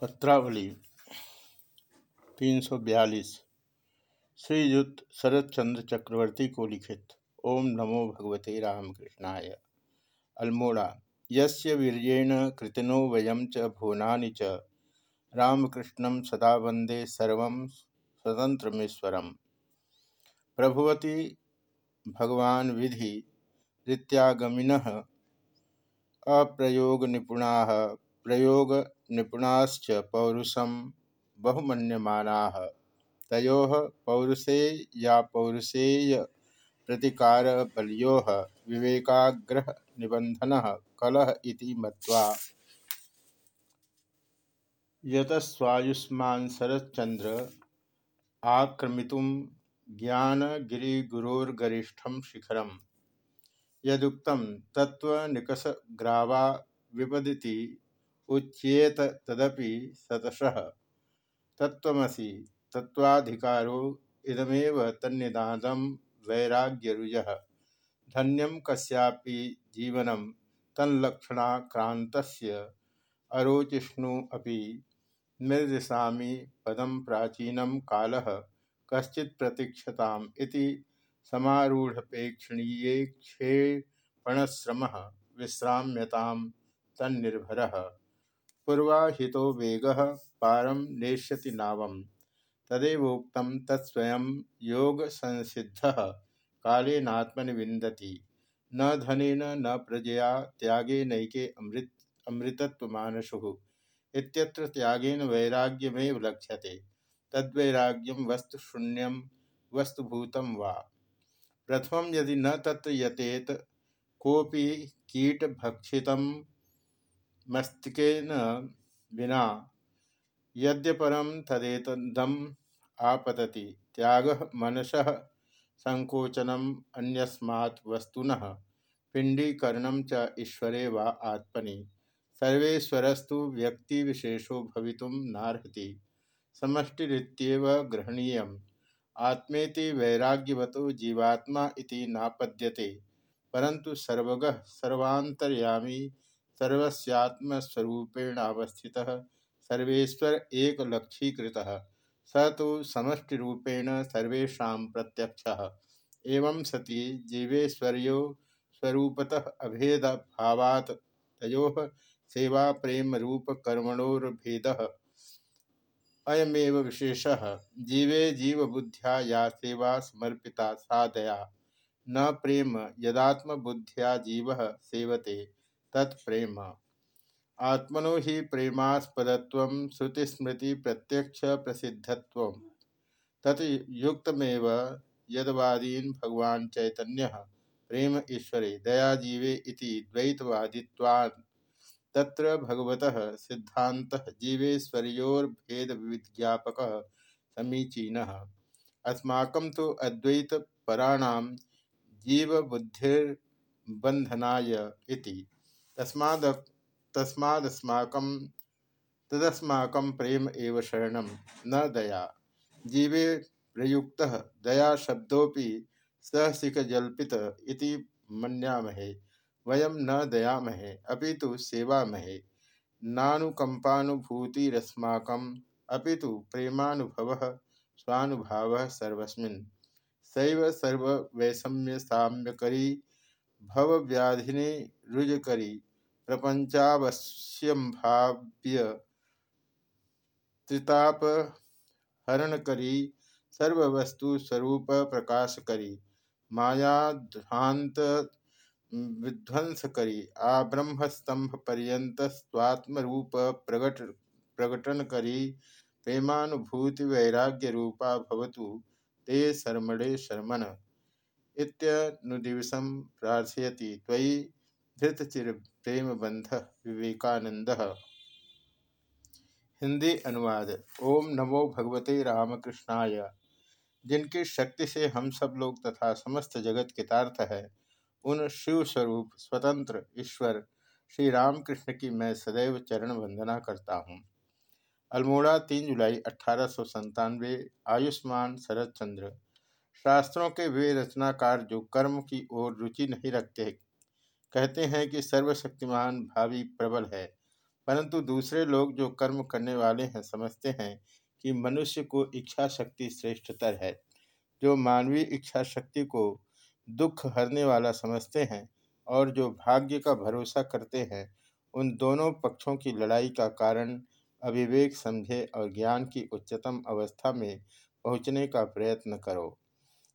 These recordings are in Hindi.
पत्रावली तीन सौ बयालीस श्रीयुक्त शरदचंद्र चक्रवर्ती को लिखित, ओम नमो भगवते रामकृष्णाय। अल्मोड़ा, यस्य वीर्येण कृतिनो वयम च भुवनानि च, रामकृष्णं सदा वंदे सर्व स्वतंत्रमेश्वरम प्रभुवती भगवान विधि रीत्यागमिन अप्रयोग निपुणा प्रयोग निपुणाश्च पौरुषम बहुमन्यमाना। तयो पौरुषे या पौरुषेय प्रतिकार बलियो विवेकाग्रह निबंधन कलह इति मत्वा यतस्वायुष्मान शरच्चंद्र आक्रमितुम ज्ञानगिरिगुरोर्गरिष्ठम शिखरम। यदुक्तम तत्वनिकषग्रावा विपदिति उच्येत तदपि सतशः तत्वमसि तत्वाधिकारो इदमेव तन्निदानं वैराग्यरुजः। धन्यं कस्यापि जीवनं तल्लक्षणाक्रान्तस्य अरोचिष्णु अपि निर्दिशामि पदं प्राचीनं कालः कश्चित् प्रतीक्षताम् इति समारूढ़पेक्षणीयेक्षेपणश्रमः विश्राम्यतां तन्निर्भरः। पूर्वाहितो वेग पारम नेष्यति नाव तदेवोक्त तत्स्वयं योग संसिद्ध कालेनात्मनि विंदति न धनेन न प्रजया त्यागे नैके अमृत अमृतत्वमानसु इत्यत्र त्यागेन वैराग्यमेव लक्ष्यते। तद्वैराग्यम वस्तुशून्यम वस्तुभूतं वा। प्रथम यदि न तत्र यतेत कोपि कीटभक्षितम मस्तिकेन विना यद्यपरम तदेतदम आपतति। त्याग मनस संकोचनम अन्यस्मात् वस्तुनः। पिंडीकरण च ईश्वरे वा आत्मनि। सर्वेश्वरस्तु व्यक्तिविशेषो भवितुं नार्हति। समष्टिरित्येव ग्रहणीय आत्मेति वैराग्यवतो जीवात्मा इति नापद्यते। परंतु सर्वगः सर्वांतर्यामी सर्वस्यात्मस्वरूपेणावस्थित सर्वेश्वर एक लक्षीकृत स तो समष्टिरूपेण सर्वेशा प्रत्यक्ष। एवं सती जीवेश्वर्यो स्वरूपतः अभेद भावात तयो सेवा प्रेम रूप कर्मणोर्भेद अयमेव विशेष, जीवे जीवबुद्ध्या या सेवा समर्पिता सा दया। न प्रेम यदात्मबुद्ध्या जीव सेवते। तत्प्रेम आत्मनो ही प्रेमास्पदत्व श्रुतिस्मृति प्रत्यक्ष प्रसिद्धत्व तत्युक्तमेव यदवादीन भगवान चैतन्य प्रेम ईश्वरे दया जीवे इति द्वैतवादित्वान्। तत्र भगवतः सिद्धान्तः जीवेश्वर्योर्भेदविज्ञापकः समीचीनः। अस्माकं तु अद्वैतपराणां जीवबुद्धिर्बन्धनाय तस्माद तस्मादस्माकं, तदस्माकं प्रेम एव शरण न दया। जीवे प्रयुक्त, दया शब्दोपि सहसिकजल्पित इति मन्यामहे। वयम न दयामहे अपितु सेवामहे। नानुकंपानुभूतिरस्माकम् अपितु प्रेमानुभवः, स्वानुभावः सर्वस्मिन्। सैव सर्ववैषम्य साम्यकरी भवव्याधिने रुजकरी। प्रपंचावश्यंभाव्य त्रिताप हरणकरी सर्ववस्तु स्वरूप प्रकाश करी मायाध्वांत विध्वंस करी आ ब्रह्मस्तंभ पर्यंत स्वात्मरूप प्रगट प्रकटन करी प्रेमानुभूति वैराग्य रूपा भवतु, ते शर्मणे शर्मण इत्यनुदिवसम प्रार्थयति त्वयि धृतचिर प्रेम बंध विवेकानंद हिंदी अनुवाद, ओम नमो भगवते रामकृष्णाय। जिनकी शक्ति से हम सब लोग तथा समस्त जगत कितार्थ है, उन शिव स्वरूप स्वतंत्र, ईश्वर, श्री रामकृष्ण की मैं सदैव चरण वंदना करता हूँ। अल्मोड़ा, तीन जुलाई अठारह आयुष्मान शरद चंद्र। शास्त्रों के वे रचनाकार जो कर्म की ओर रुचि नहीं रखते कहते हैं कि सर्वशक्तिमान, भावी, प्रबल है। परंतु दूसरे लोग जो कर्म करने वाले हैं, समझते हैं कि मनुष्य को इच्छा शक्ति श्रेष्ठतर है। जो मानवीय इच्छा शक्ति को दुख हरने वाला समझते हैं और जो भाग्य का भरोसा करते हैं, उन दोनों पक्षों की लड़ाई का कारण अविवेक समझे और ज्ञान की उच्चतम अवस्था में पहुँचने का प्रयत्न करो।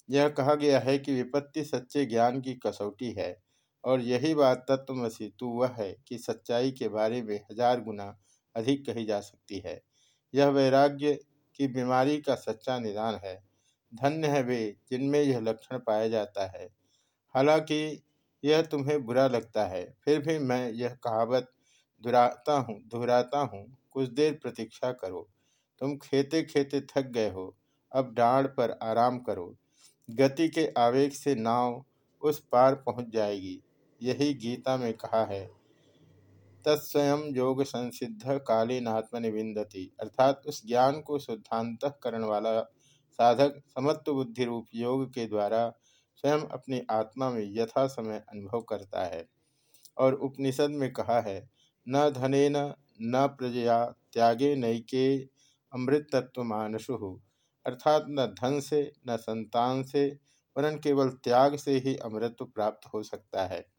यह कहा गया है कि विपत्ति सच्चे ज्ञान की कसौटी है। और यही बात तत्वमसी तू वह है कि सच्चाई के बारे में हज़ार गुना अधिक कही जा सकती है। यह वैराग्य की बीमारी का सच्चा निदान है। धन्य है वे जिनमें यह लक्षण पाया जाता है। हालाँकि यह तुम्हें बुरा लगता है, फिर भी मैं यह कहावत दुहराता हूँ, दोहराता हूँ, कुछ देर प्रतीक्षा करो। तुम खेते खेते थक गए हो, अब डांड पर आराम करो। गति के आवेग से नाव उस पार पहुँच जाएगी। यही गीता में कहा है। तत्स्वयं योग संसिद्ध कालीनात्मनि विंदती अर्थात उस ज्ञान को शुद्धांतकरण वाला साधक समत्व बुद्धि रूप योग के द्वारा स्वयं अपनी आत्मा में यथा समय अनुभव करता है। और उपनिषद में कहा है, न धनेन, न प्रजया, त्यागे नैके अमृत तत्व मानसु अर्थात न धन से, न संतान से, वरन केवल त्याग से ही अमृत प्राप्त हो सकता है।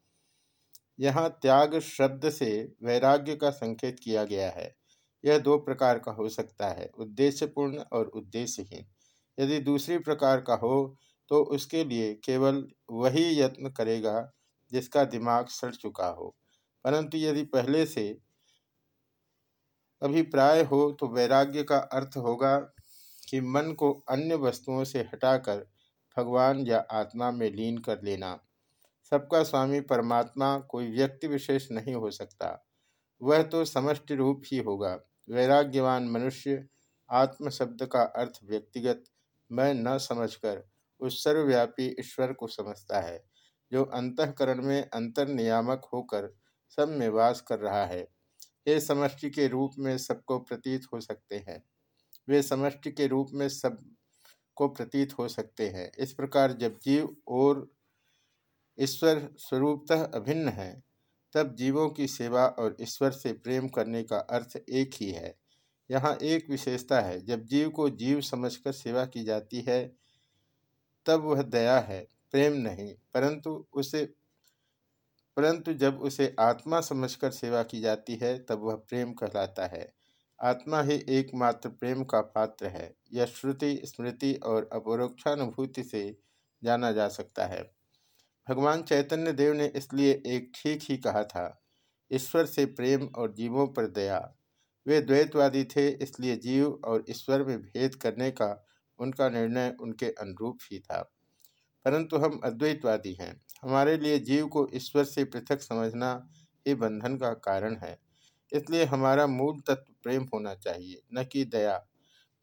यहाँ त्याग शब्द से वैराग्य का संकेत किया गया है। यह दो प्रकार का हो सकता है, उद्देश्यपूर्ण और उद्देश्यहीन। यदि दूसरी प्रकार का हो तो उसके लिए केवल वही यत्न करेगा जिसका दिमाग सड़ चुका हो। परंतु यदि पहले से अभिप्राय हो तो वैराग्य का अर्थ होगा कि मन को अन्य वस्तुओं से हटाकर भगवान या आत्मा में लीन कर लेना। सबका स्वामी परमात्मा कोई व्यक्ति विशेष नहीं हो सकता। वह तो समष्टि रूप ही होगा। वैराग्यवान मनुष्य आत्म शब्द का अर्थ व्यक्तिगत मैं न समझकर उस सर्वव्यापी ईश्वर को समझता है, जो अंतकरण में अंतर नियामक होकर सब में वास कर रहा है। ये समष्टि के रूप में सबको प्रतीत हो सकते हैं। वे समष्टि के रूप में सबको प्रतीत हो सकते हैं। इस प्रकार जब जीव और ईश्वर स्वरूपतः अभिन्न है, तब जीवों की सेवा और ईश्वर से प्रेम करने का अर्थ एक ही है। यहाँ एक विशेषता है, जब जीव को जीव समझकर सेवा की जाती है, तब वह दया है, प्रेम नहीं, परंतु उसे, परंतु जब उसे आत्मा समझकर सेवा की जाती है, तब वह प्रेम कहलाता है। आत्मा ही एकमात्र प्रेम का पात्र है, यह श्रुति, स्मृति और अपरोक्षानुभूति से जाना जा सकता है। भगवान चैतन्य देव ने इसलिए एक ठीक ही कहा था, ईश्वर से प्रेम और जीवों पर दया। वे द्वैतवादी थे, इसलिए जीव और ईश्वर में भेद करने का उनका निर्णय उनके अनुरूप ही था। परंतु हम अद्वैतवादी हैं। हमारे लिए जीव को ईश्वर से पृथक समझना ही बंधन का कारण है। इसलिए हमारा मूल तत्व प्रेम होना चाहिए, न कि दया।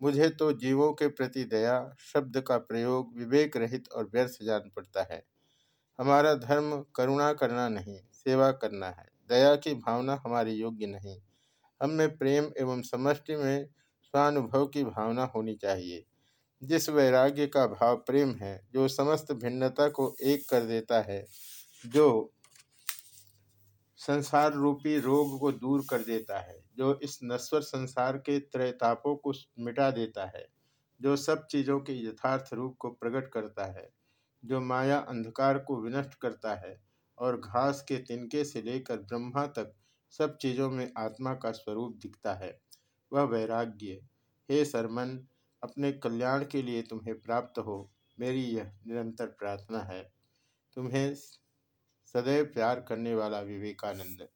मुझे तो जीवों के प्रति दया, शब्द का प्रयोग, विवेक रहित और व्यर्थ जान पड़ता है। हमारा धर्म करुणा करना नहीं, सेवा करना है। दया की भावना हमारे योग्य नहीं। हम में प्रेम एवं समष्टि में स्वानुभव की भावना होनी चाहिए। जिस वैराग्य का भाव प्रेम है, जो समस्त भिन्नता को एक कर देता है, जो संसार रूपी रोग को दूर कर देता है, जो इस नश्वर संसार के त्रैतापों को मिटा देता है, जो सब चीज़ों के यथार्थ रूप को प्रकट करता है जो माया अंधकार को विनष्ट करता है और घास के तिनके से लेकर ब्रह्मा तक सब चीज़ों में आत्मा का स्वरूप दिखता है। वह वैराग्य, हे सरमन, अपने कल्याण के लिए तुम्हें प्राप्त हो, मेरी यह निरंतर प्रार्थना है। तुम्हें सदैव प्यार करने वाला विवेकानंद।